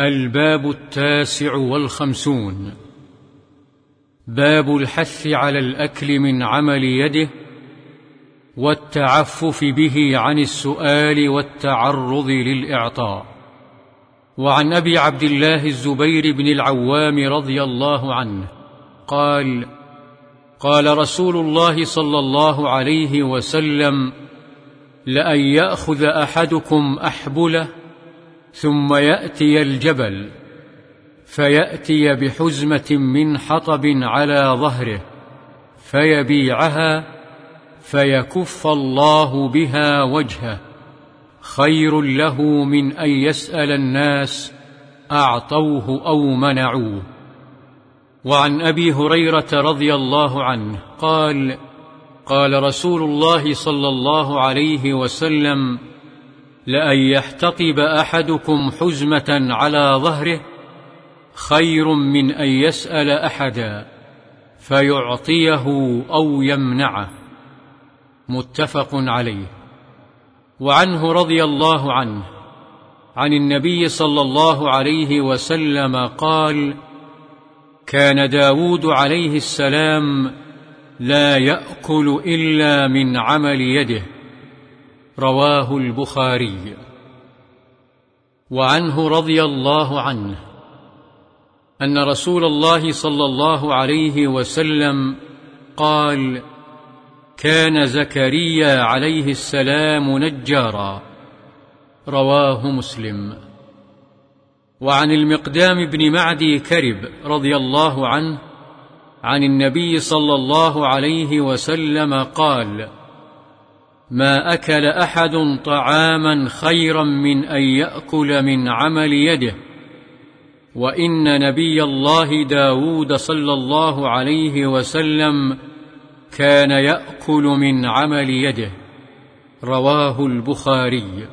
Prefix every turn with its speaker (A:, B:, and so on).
A: الباب التاسع والخمسون. باب الحث على الأكل من عمل يده والتعفف به عن السؤال والتعرض للإعطاء. وعن أبي عبد الله الزبير بن العوام رضي الله عنه قال قال رسول الله صلى الله عليه وسلم لأن يأخذ أحدكم أحبله ثم يأتي الجبل فيأتي بحزمة من حطب على ظهره فيبيعها فيكف الله بها وجهه. خير له من أن يسأل الناس أعطوه أو منعوه. وعن أبي هريرة رضي الله عنه قال قال رسول الله صلى الله عليه وسلم لأن يحتطب أحدكم حزمة على ظهره خير من أن يسأل أحدا فيعطيه أو يمنعه. متفق عليه. وعنه رضي الله عنه عن النبي صلى الله عليه وسلم قال كان داود عليه السلام لا يأكل إلا من عمل يده. رواه البخاري. وعنه رضي الله عنه أن رسول الله صلى الله عليه وسلم قال كان زكريا عليه السلام نجارا رواه مسلم. وعن المقدام بن معدي كرب رضي الله عنه عن النبي صلى الله عليه وسلم قال ما أكل أحد طعاما خيرا من أن يأكل من عمل يده. وإن نبي الله داود صلى الله عليه وسلم كان يأكل من عمل يده. رواه البخاري.